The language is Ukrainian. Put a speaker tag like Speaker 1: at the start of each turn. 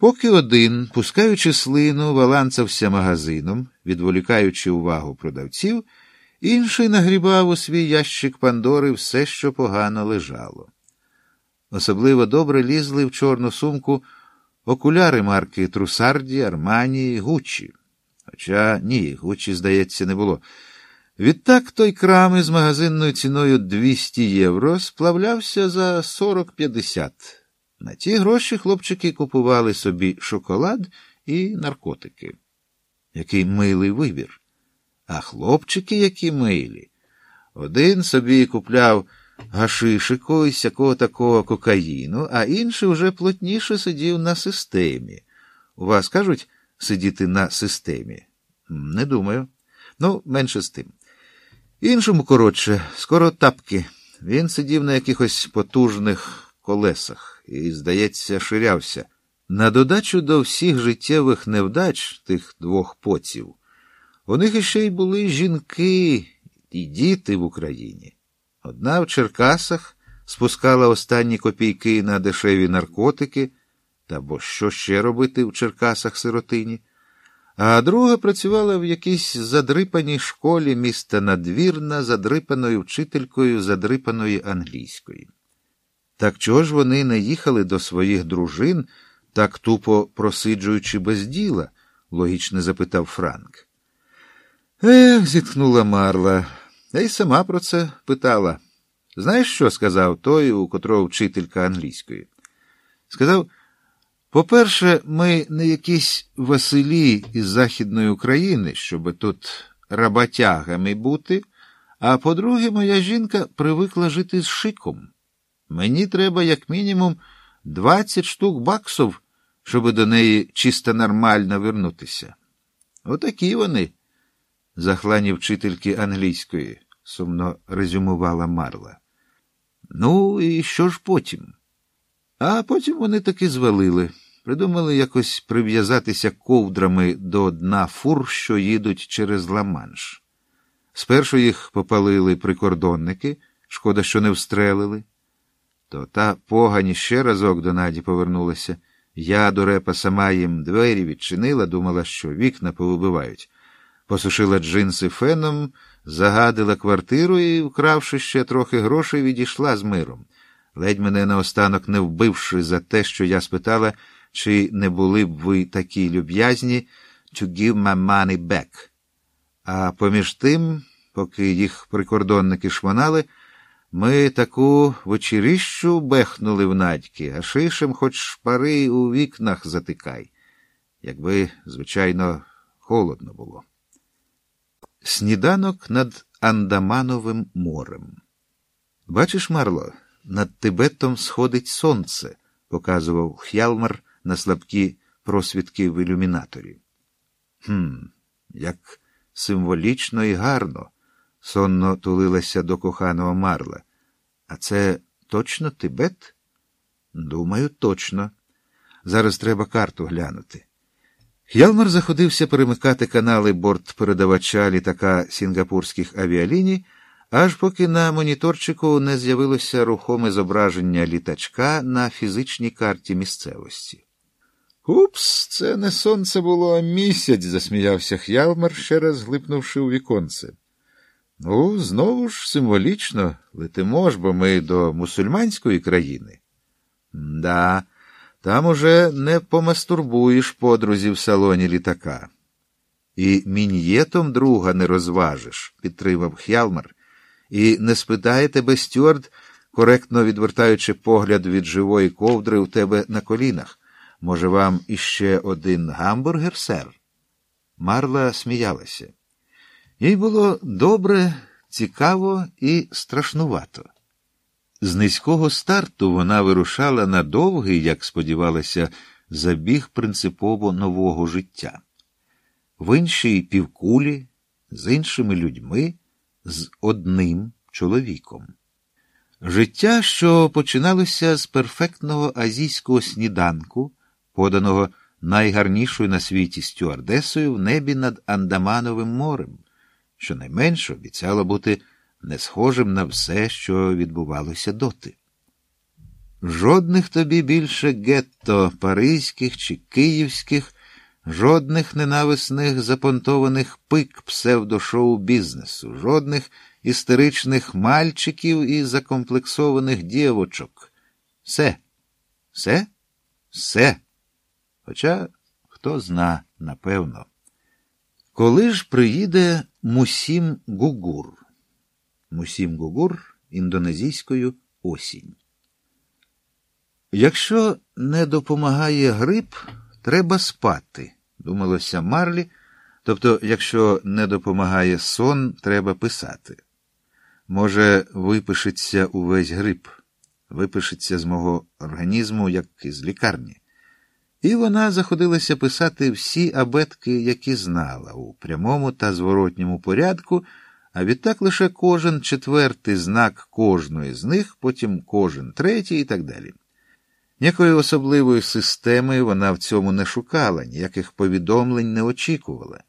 Speaker 1: Поки один, пускаючи слину, валанцався магазином, відволікаючи увагу продавців, інший нагрібав у свій ящик Пандори все, що погано лежало. Особливо добре лізли в чорну сумку окуляри марки Трусарді, Армані, Гуччі. Хоча ні, Гуччі, здається, не було. Відтак той крам із магазинною ціною 200 євро сплавлявся за 40-50. На ті гроші хлопчики купували собі шоколад і наркотики. Який милий вибір. А хлопчики які милі. Один собі купляв гашишику і сякого такого кокаїну, а інший вже плотніше сидів на системі. У вас кажуть сидіти на системі? Не думаю. Ну, менше з тим. Іншому, коротше, скоро тапки. Він сидів на якихось потужних колесах і, здається, ширявся. На додачу до всіх життєвих невдач тих двох поців, у них іще й були жінки і діти в Україні. Одна в Черкасах спускала останні копійки на дешеві наркотики, та бо що ще робити в Черкасах сиротині, а друга працювала в якійсь задрипаній школі міста Надвірна, задрипаною вчителькою задрипаної англійської. Так чого ж вони не їхали до своїх дружин, так тупо просиджуючи без діла? логічно запитав Франк. Ех, зітхнула Марла. Я й сама про це питала. Знаєш, що сказав той, у котрого вчителька англійської? Сказав, по-перше, ми не якісь Василі із Західної України, щоб тут работягами бути, а по-друге, моя жінка привикла жити з шиком. Мені треба, як мінімум, 20 штук баксів, щоб до неї чисто нормально вернутися. Отакі вони захлані вчительки англійської, сумно резюмувала Марла. Ну, і що ж потім? А потім вони таки звалили, придумали якось прив'язатися ковдрами до дна фур, що їдуть через Ла-Манш. Спершу їх попалили прикордонники, шкода, що не встрелили. То та погані ще разок до Наді повернулася. Я, дурепа, сама їм двері відчинила, думала, що вікна повибивають посушила джинси феном, загадила квартиру і, вкравши ще трохи грошей, відійшла з миром. Ледь мене наостанок не вбивши за те, що я спитала, чи не були б ви такі люб'язні to give my money back. А поміж тим, поки їх прикордонники шмонали, ми таку вечіріщу бехнули в надьки, а шишем хоч шпари у вікнах затикай. Якби, звичайно, холодно було. Сніданок над Андамановим морем. Бачиш, Марло, над Тибетом сходить сонце, показував Х'ялмар на слабкі просвідки в ілюмінаторі. Хм, як символічно і гарно, сонно тулилася до коханого Марла. А це точно Тибет? Думаю, точно. Зараз треба карту глянути. Х'ялмар заходився перемикати канали бортпередавача літака сінгапурських авіаліній, аж поки на моніторчику не з'явилося рухоме зображення літачка на фізичній карті місцевості. Упс, це не сонце було, а місяць, засміявся Х'ялмар, ще раз глипнувши у віконце. Ну, знову ж символічно летимо ж, бо ми до мусульманської країни. Да, там уже не помастурбуєш подрузі в салоні літака. І мін'єтом друга не розважиш, підтримав Хялмар, і не спитає тебе стюард, коректно відвертаючи погляд від живої ковдри у тебе на колінах. Може, вам іще один гамбургер, сер? Марла сміялася. Їй було добре, цікаво і страшнувато. З низького старту вона вирушала на довгий, як сподівалася, забіг принципово нового життя. В іншій півкулі, з іншими людьми, з одним чоловіком. Життя, що починалося з перфектного азійського сніданку, поданого найгарнішою на світі стюардесою в небі над Андамановим морем, що найменше обіцяло бути не схожим на все, що відбувалося доти. Жодних тобі більше гетто паризьких чи київських, жодних ненависних запонтованих пик псевдошоу бізнесу, жодних істеричних мальчиків і закомплексованих дівочок. Все, все, все. Хоча хто зна, напевно. Коли ж приїде Мусім Гугур? Мусім Гугур індонезійською осінь. Якщо не допомагає грип, треба спати, думалося Марлі. Тобто, якщо не допомагає сон, треба писати. Може, випишеться увесь грип, випишеться з мого організму, як із лікарні. І вона заходилася писати всі абетки, які знала, у прямому та зворотньому порядку, а відтак лише кожен четвертий знак кожної з них, потім кожен третій і так далі. Ніякої особливої системи вона в цьому не шукала, ніяких повідомлень не очікувала.